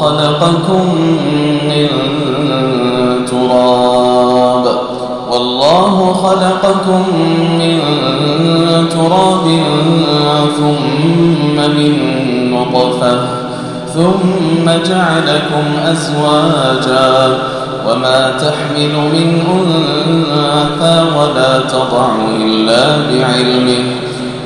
خلقكم من تراب. والله خلقكم من تراب ثم من نطفة ثم جعلكم أزواجا وما تحمل من أنثى ولا تضع إلا بعلمه.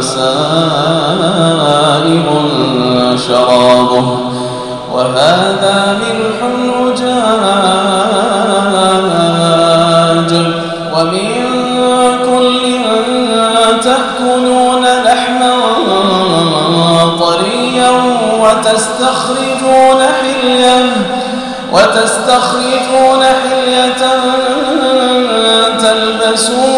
سائر شرابه. وهذا ملح أجاج ومن كل تأكلون لحما طريا وتستخرجون حليا وتستخرجون حلية تلبسونها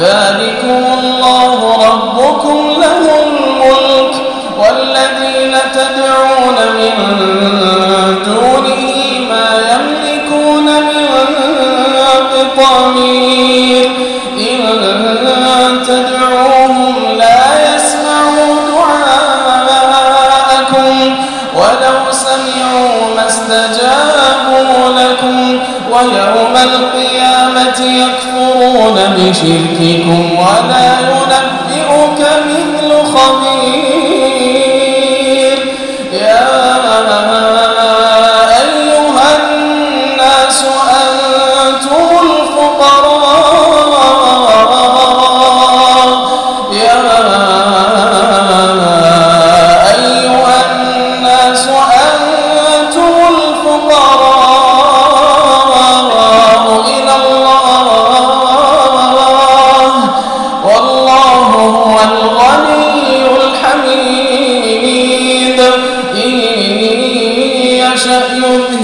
ذلكم يكفرون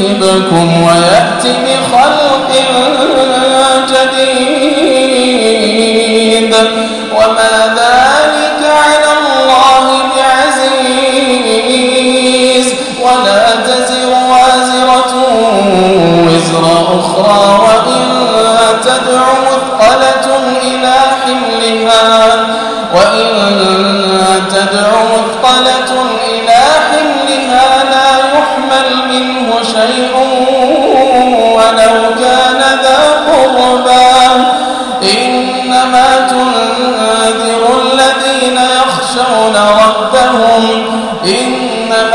يذهبكم ويأتي بخلق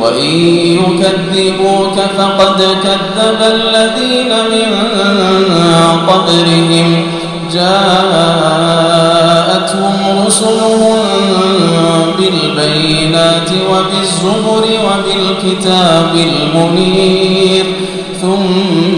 وإن يكذبوك فقد كذب الذين من قبلهم جاءتهم رسلهم بالبينات وبالزبر وبالكتاب المنير ثم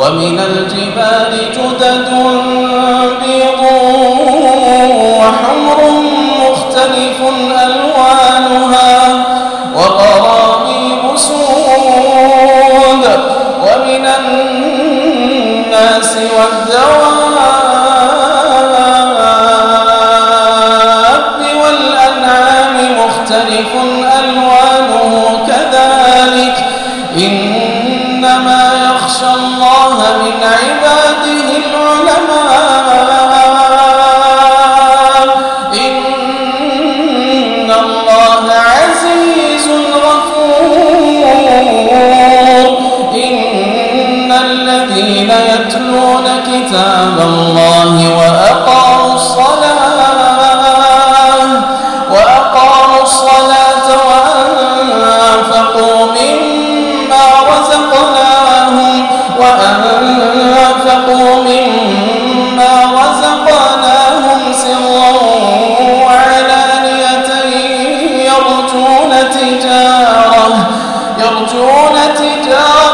ومن الجبال جدد بيض وحمر مختلف ألوانها وغرابيب سود ومن الناس والدواب والأنعام مختلف كتاب الله وأقاموا الصلاة وأقاموا الصلاة وأنفقوا مما رزقناهم وأنفقوا مما رزقناهم سرا وعلانية يرجون تجارة يرجون تجارة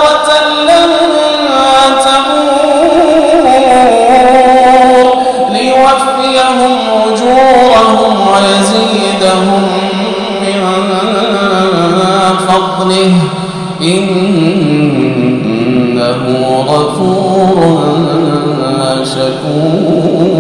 فضله إنه غفور شكور.